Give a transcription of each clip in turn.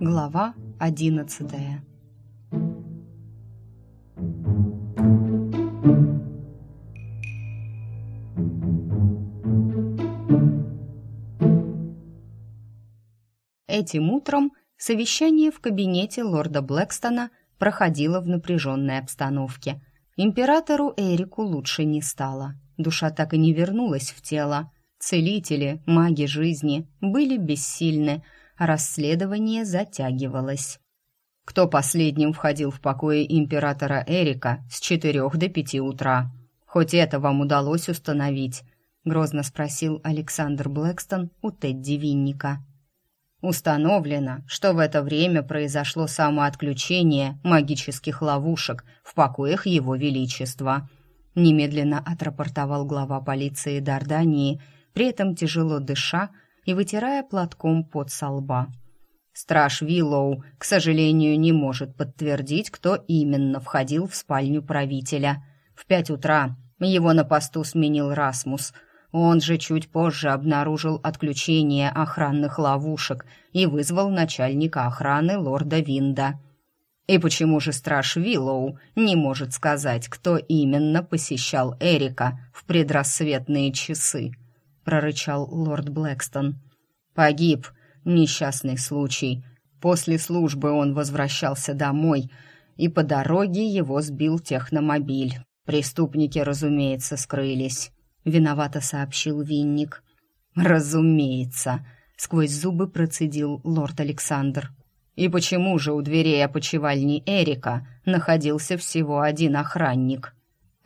Глава одиннадцатая Этим утром совещание в кабинете лорда Блэкстона проходило в напряженной обстановке. Императору Эрику лучше не стало. Душа так и не вернулась в тело. Целители, маги жизни были бессильны, а расследование затягивалось. Кто последним входил в покои императора Эрика с четырех до пяти утра? Хоть это вам удалось установить? Грозно спросил Александр Блэкстон у Тедди Винника. Установлено, что в это время произошло самоотключение магических ловушек в покоях Его Величества. Немедленно отрапортовал глава полиции Дардании, при этом тяжело дыша и вытирая платком пот со лба. Страж Виллоу, к сожалению, не может подтвердить, кто именно входил в спальню правителя. В пять утра его на посту сменил Расмус – он же чуть позже обнаружил отключение охранных ловушек и вызвал начальника охраны лорда Винда. И почему же страж Виллоу не может сказать, кто именно посещал Эрика в предрассветные часы? Прорычал лорд Блэкстон. Погиб. Несчастный случай. После службы он возвращался домой, и по дороге его сбил техномобиль. Преступники, разумеется, скрылись виновато сообщил Винник. Разумеется, сквозь зубы процедил лорд Александр. И почему же у дверей опочивальни Эрика находился всего один охранник?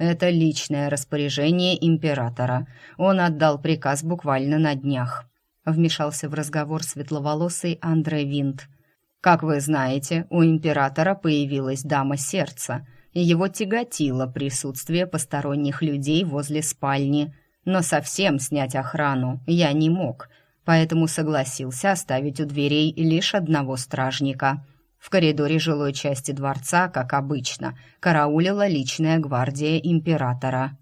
Это личное распоряжение императора. Он отдал приказ буквально на днях. Вмешался в разговор светловолосый Андре Винт. Как вы знаете, у императора появилась дама сердца — и его тяготило присутствие посторонних людей возле спальни, но совсем снять охрану я не мог, поэтому согласился оставить у дверей лишь одного стражника. В коридоре жилой части дворца, как обычно, караулила личная гвардия императора.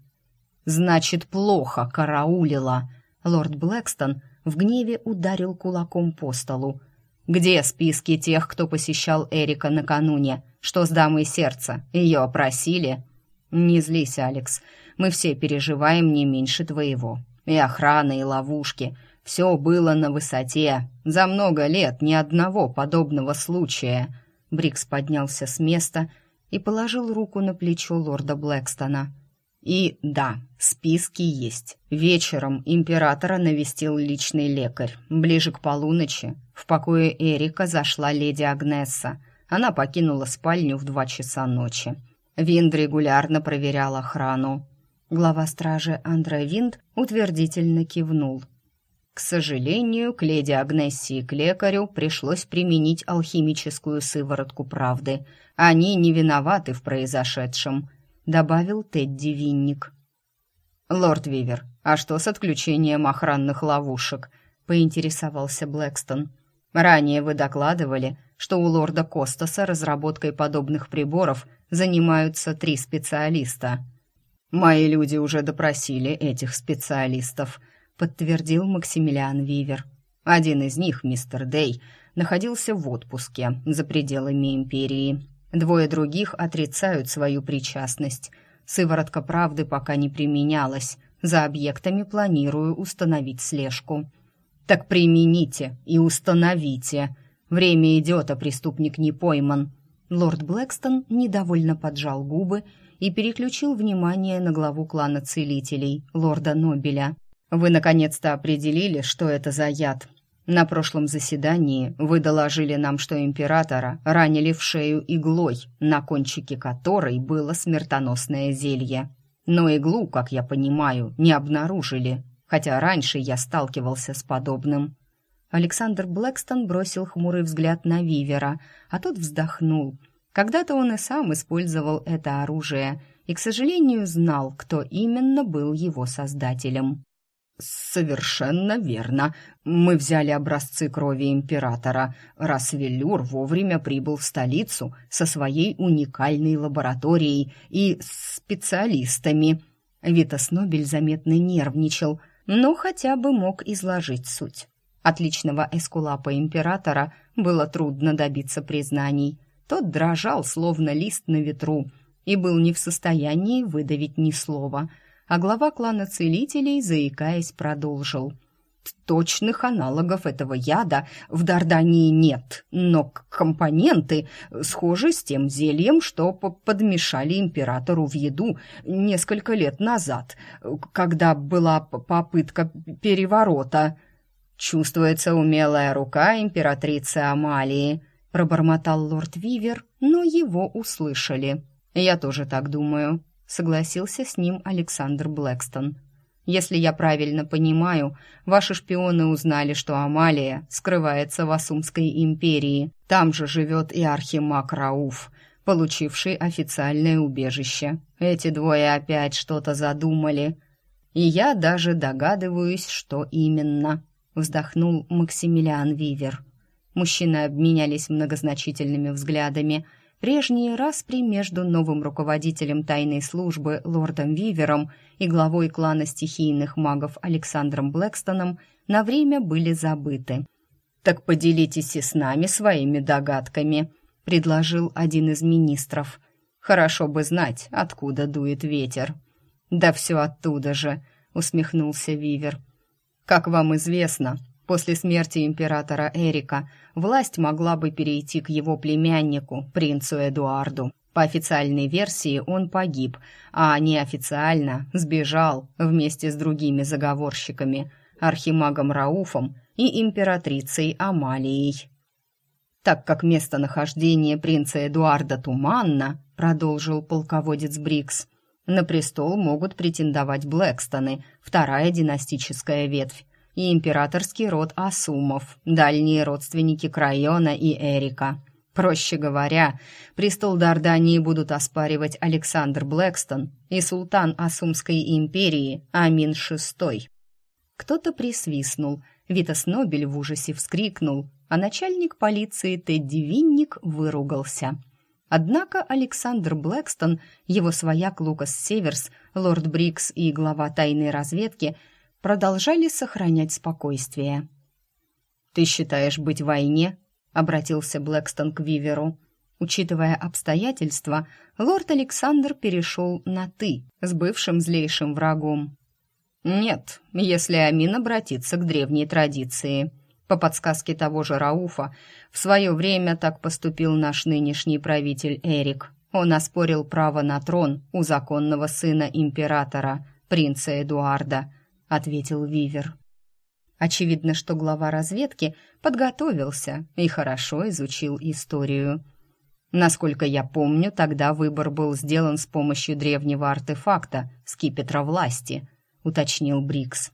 «Значит, плохо караулила!» Лорд Блэкстон в гневе ударил кулаком по столу. «Где списки тех, кто посещал Эрика накануне? Что с дамой сердца? Ее опросили?» «Не злись, Алекс. Мы все переживаем не меньше твоего. И охрана, и ловушки. Все было на высоте. За много лет ни одного подобного случая». Брикс поднялся с места и положил руку на плечо лорда Блэкстона. И да, списки есть. Вечером императора навестил личный лекарь. Ближе к полуночи в покое Эрика зашла леди Агнесса. Она покинула спальню в два часа ночи. Винд регулярно проверял охрану. Глава стражи Андре Винд утвердительно кивнул. К сожалению, к леди Агнессе и к лекарю пришлось применить алхимическую сыворотку правды. Они не виноваты в произошедшем, добавил Тедди Винник. Лорд Вивер, а что с отключением охранных ловушек? поинтересовался Блэкстон. Ранее вы докладывали, что у лорда Костаса разработкой подобных приборов занимаются три специалиста. Мои люди уже допросили этих специалистов, подтвердил Максимилиан Вивер. Один из них, мистер Дей, находился в отпуске за пределами империи. Двое других отрицают свою причастность. Сыворотка правды пока не применялась. За объектами планирую установить слежку. Так примените и установите. Время идет, а преступник не пойман. Лорд Блэкстон недовольно поджал губы и переключил внимание на главу клана целителей, лорда Нобеля. «Вы наконец-то определили, что это за яд. На прошлом заседании вы доложили нам, что императора ранили в шею иглой, на кончике которой было смертоносное зелье. Но иглу, как я понимаю, не обнаружили хотя раньше я сталкивался с подобным. Александр Блэкстон бросил хмурый взгляд на Вивера, а тот вздохнул. Когда-то он и сам использовал это оружие и, к сожалению, знал, кто именно был его создателем. «Совершенно верно. Мы взяли образцы крови императора, раз Велюр вовремя прибыл в столицу со своей уникальной лабораторией и специалистами». Витас Нобель заметно нервничал, но хотя бы мог изложить суть. Отличного эскулапа императора было трудно добиться признаний. Тот дрожал, словно лист на ветру, и был не в состоянии выдавить ни слова, а глава клана целителей, заикаясь, продолжил — Точных аналогов этого яда в Дардании нет, но компоненты схожи с тем зельем, что подмешали императору в еду несколько лет назад, когда была попытка переворота. Чувствуется умелая рука императрицы Амалии, пробормотал лорд Вивер, но его услышали. Я тоже так думаю, согласился с ним Александр Блэкстон. Если я правильно понимаю, ваши шпионы узнали, что Амалия скрывается в Асумской империи. Там же живет и архимаг Рауф, получивший официальное убежище. Эти двое опять что-то задумали. И я даже догадываюсь, что именно. Вздохнул Максимилиан Вивер. Мужчины обменялись многозначительными взглядами – Прежние распри между новым руководителем тайной службы лордом Вивером и главой клана стихийных магов Александром Блэкстоном на время были забыты. «Так поделитесь и с нами своими догадками», — предложил один из министров. «Хорошо бы знать, откуда дует ветер». «Да все оттуда же», — усмехнулся Вивер. «Как вам известно, После смерти императора Эрика власть могла бы перейти к его племяннику, принцу Эдуарду. По официальной версии он погиб, а неофициально сбежал вместе с другими заговорщиками, архимагом Рауфом и императрицей Амалией. Так как местонахождение принца Эдуарда туманно, продолжил полководец Брикс, на престол могут претендовать Блэкстоны, вторая династическая ветвь, и императорский род Асумов, дальние родственники Крайона и Эрика. Проще говоря, престол Дардании будут оспаривать Александр Блэкстон и султан Асумской империи Амин VI. Кто-то присвистнул, Витас Нобель в ужасе вскрикнул, а начальник полиции Тедди Винник выругался. Однако Александр Блэкстон, его свояк Лукас Северс, лорд Брикс и глава тайной разведки – продолжали сохранять спокойствие. «Ты считаешь быть в войне?» — обратился Блэкстон к Виверу. Учитывая обстоятельства, лорд Александр перешел на «ты» с бывшим злейшим врагом. «Нет, если Амин обратится к древней традиции», по подсказке того же Рауфа, в свое время так поступил наш нынешний правитель Эрик. Он оспорил право на трон у законного сына императора, принца Эдуарда, ответил Вивер. Очевидно, что глава разведки подготовился и хорошо изучил историю. Насколько я помню, тогда выбор был сделан с помощью древнего артефакта скипетра власти, уточнил Брикс.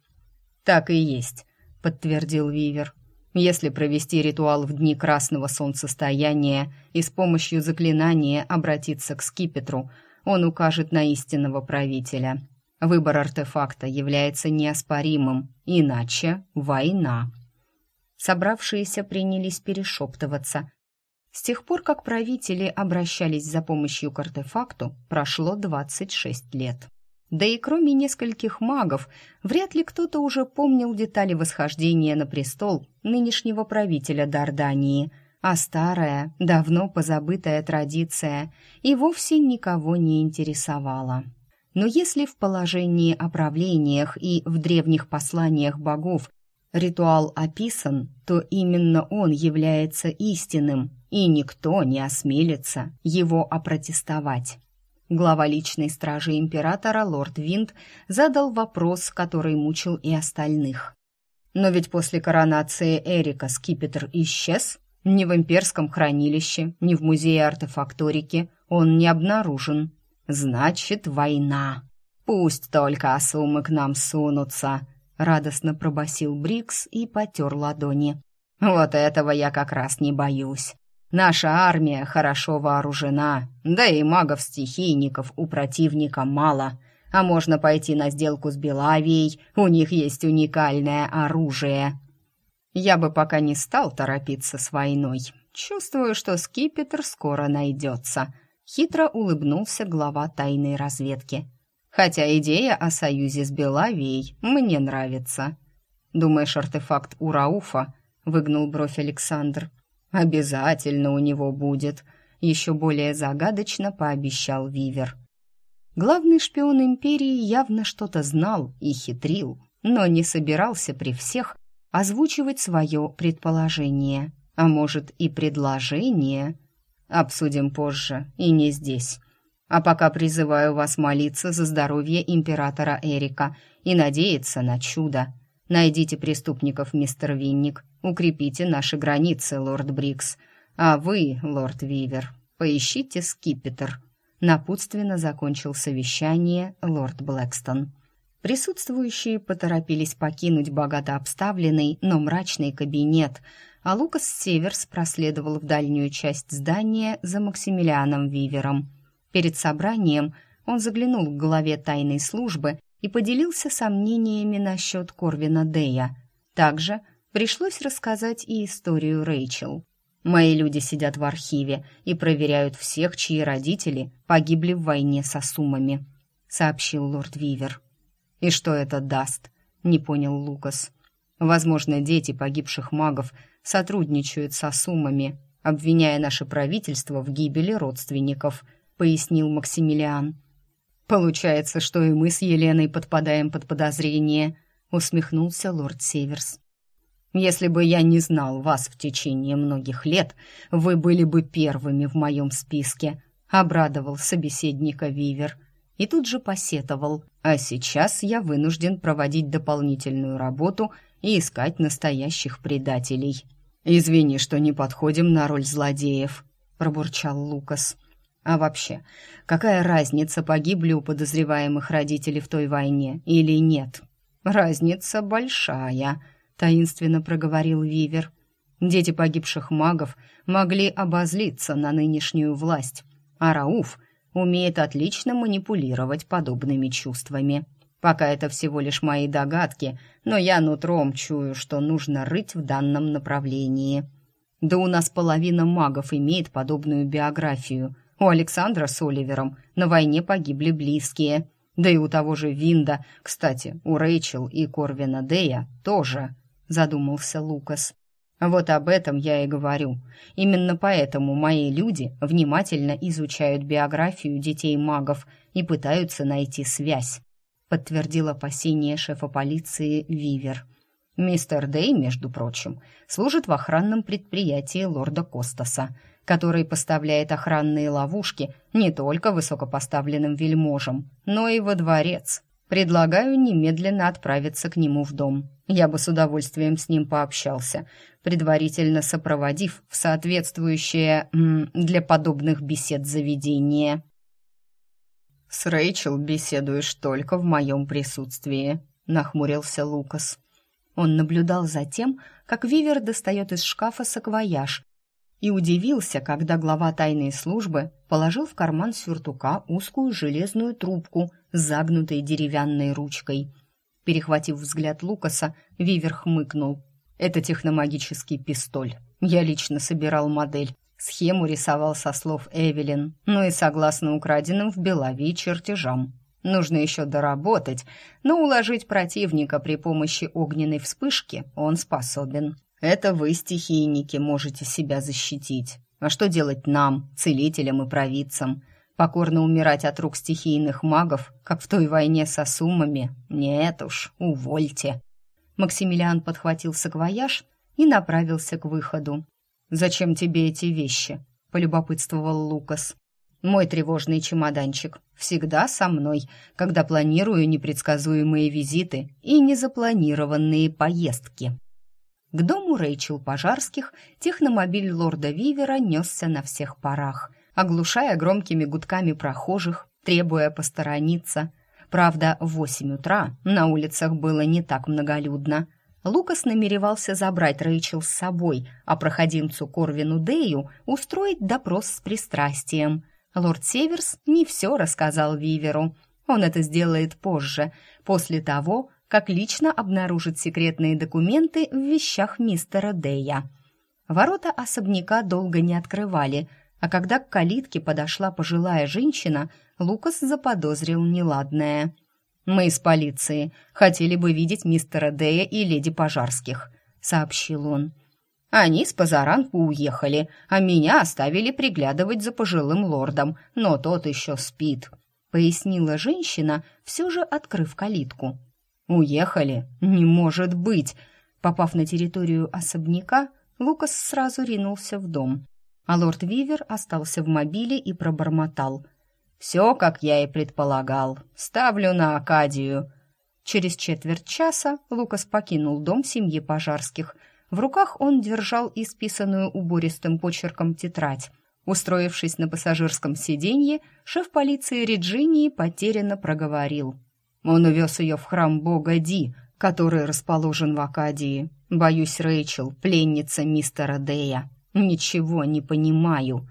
Так и есть, подтвердил Вивер. Если провести ритуал в дни красного солнцестояния и с помощью заклинания обратиться к скипетру, он укажет на истинного правителя. Выбор артефакта является неоспоримым, иначе война. Собравшиеся принялись перешептываться. С тех пор, как правители обращались за помощью к артефакту, прошло 26 лет. Да и кроме нескольких магов, вряд ли кто-то уже помнил детали восхождения на престол нынешнего правителя Дардании, а старая, давно позабытая традиция и вовсе никого не интересовала. Но если в положении о правлениях и в древних посланиях богов ритуал описан, то именно он является истинным, и никто не осмелится его опротестовать. Глава личной стражи императора лорд Винт задал вопрос, который мучил и остальных. Но ведь после коронации Эрика скипетр исчез. Ни в имперском хранилище, ни в музее артефакторики он не обнаружен. Значит, война. Пусть только осумы к нам сунутся, радостно пробасил Брикс и потер ладони. Вот этого я как раз не боюсь. Наша армия хорошо вооружена, да и магов-стихийников у противника мало. А можно пойти на сделку с Белавией, у них есть уникальное оружие. Я бы пока не стал торопиться с войной. Чувствую, что скипетр скоро найдется. Хитро улыбнулся глава тайной разведки. Хотя идея о союзе с Белавией мне нравится. Думаешь, артефакт у Рауфа? Выгнул бровь Александр. Обязательно у него будет. Еще более загадочно пообещал Вивер. Главный шпион империи явно что-то знал и хитрил, но не собирался при всех озвучивать свое предположение, а может и предложение. Обсудим позже и не здесь. А пока призываю вас молиться за здоровье императора Эрика и надеяться на чудо. Найдите преступников, мистер Винник, укрепите наши границы, лорд Брикс. А вы, лорд Вивер, поищите скипетр. Напутственно закончил совещание лорд Блэкстон. Присутствующие поторопились покинуть богато обставленный, но мрачный кабинет, а Лукас Северс проследовал в дальнюю часть здания за Максимилианом Вивером – Перед собранием он заглянул к главе тайной службы и поделился сомнениями насчет Корвина Дея. Также пришлось рассказать и историю Рэйчел. «Мои люди сидят в архиве и проверяют всех, чьи родители погибли в войне с Асумами», — сообщил лорд Вивер. «И что это даст?» — не понял Лукас. «Возможно, дети погибших магов сотрудничают с Асумами, обвиняя наше правительство в гибели родственников», — пояснил Максимилиан. «Получается, что и мы с Еленой подпадаем под подозрение», — усмехнулся лорд Северс. «Если бы я не знал вас в течение многих лет, вы были бы первыми в моем списке», — обрадовал собеседника Вивер. И тут же посетовал. «А сейчас я вынужден проводить дополнительную работу и искать настоящих предателей». «Извини, что не подходим на роль злодеев», — пробурчал Лукас. А вообще, какая разница, погибли у подозреваемых родители в той войне или нет? Разница большая, таинственно проговорил Вивер. Дети погибших магов могли обозлиться на нынешнюю власть, а Рауф умеет отлично манипулировать подобными чувствами. Пока это всего лишь мои догадки, но я нутром чую, что нужно рыть в данном направлении. Да у нас половина магов имеет подобную биографию – у Александра с Оливером на войне погибли близкие. Да и у того же Винда, кстати, у Рэйчел и Корвина Дея тоже, задумался Лукас. Вот об этом я и говорю. Именно поэтому мои люди внимательно изучают биографию детей магов и пытаются найти связь, подтвердил опасение шефа полиции Вивер. Мистер Дей, между прочим, служит в охранном предприятии лорда Костаса который поставляет охранные ловушки не только высокопоставленным вельможам, но и во дворец. Предлагаю немедленно отправиться к нему в дом. Я бы с удовольствием с ним пообщался, предварительно сопроводив в соответствующее м, для подобных бесед заведение. «С Рэйчел беседуешь только в моем присутствии», — нахмурился Лукас. Он наблюдал за тем, как Вивер достает из шкафа саквояж и удивился, когда глава тайной службы положил в карман сюртука узкую железную трубку с загнутой деревянной ручкой. Перехватив взгляд Лукаса, Вивер хмыкнул. «Это техномагический пистоль. Я лично собирал модель. Схему рисовал со слов Эвелин, ну и согласно украденным в Белавии чертежам. Нужно еще доработать, но уложить противника при помощи огненной вспышки он способен. Это вы, стихийники, можете себя защитить. А что делать нам, целителям и провидцам? Покорно умирать от рук стихийных магов, как в той войне со суммами? Нет уж, увольте. Максимилиан подхватил саквояж и направился к выходу. «Зачем тебе эти вещи?» — полюбопытствовал Лукас. «Мой тревожный чемоданчик всегда со мной, когда планирую непредсказуемые визиты и незапланированные поездки». К дому Рэйчел Пожарских техномобиль лорда Вивера несся на всех парах, оглушая громкими гудками прохожих, требуя посторониться. Правда, в восемь утра на улицах было не так многолюдно. Лукас намеревался забрать Рэйчел с собой, а проходимцу Корвину Дею устроить допрос с пристрастием. Лорд Северс не все рассказал Виверу. Он это сделает позже, после того, как лично обнаружит секретные документы в вещах мистера Дэя. Ворота особняка долго не открывали. А когда к калитке подошла пожилая женщина, Лукас заподозрил неладное. «Мы из полиции. Хотели бы видеть мистера Дея и леди Пожарских», — сообщил он. «Они с позаранку уехали, а меня оставили приглядывать за пожилым лордом, но тот еще спит», — пояснила женщина, все же открыв калитку. «Уехали? Не может быть!» Попав на территорию особняка, Лукас сразу ринулся в дом, а лорд Вивер остался в мобиле и пробормотал. «Все, как я и предполагал. Ставлю на Акадию». Через четверть часа Лукас покинул дом семьи Пожарских. В руках он держал исписанную убористым почерком тетрадь. Устроившись на пассажирском сиденье, шеф полиции Реджинии потерянно проговорил. Он увез ее в храм бога Ди, который расположен в Акадии. Боюсь, Рэйчел, пленница мистера Дэя. Ничего не понимаю.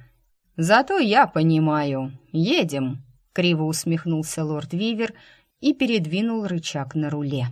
Зато я понимаю. Едем. Криво усмехнулся лорд Вивер и передвинул рычаг на руле.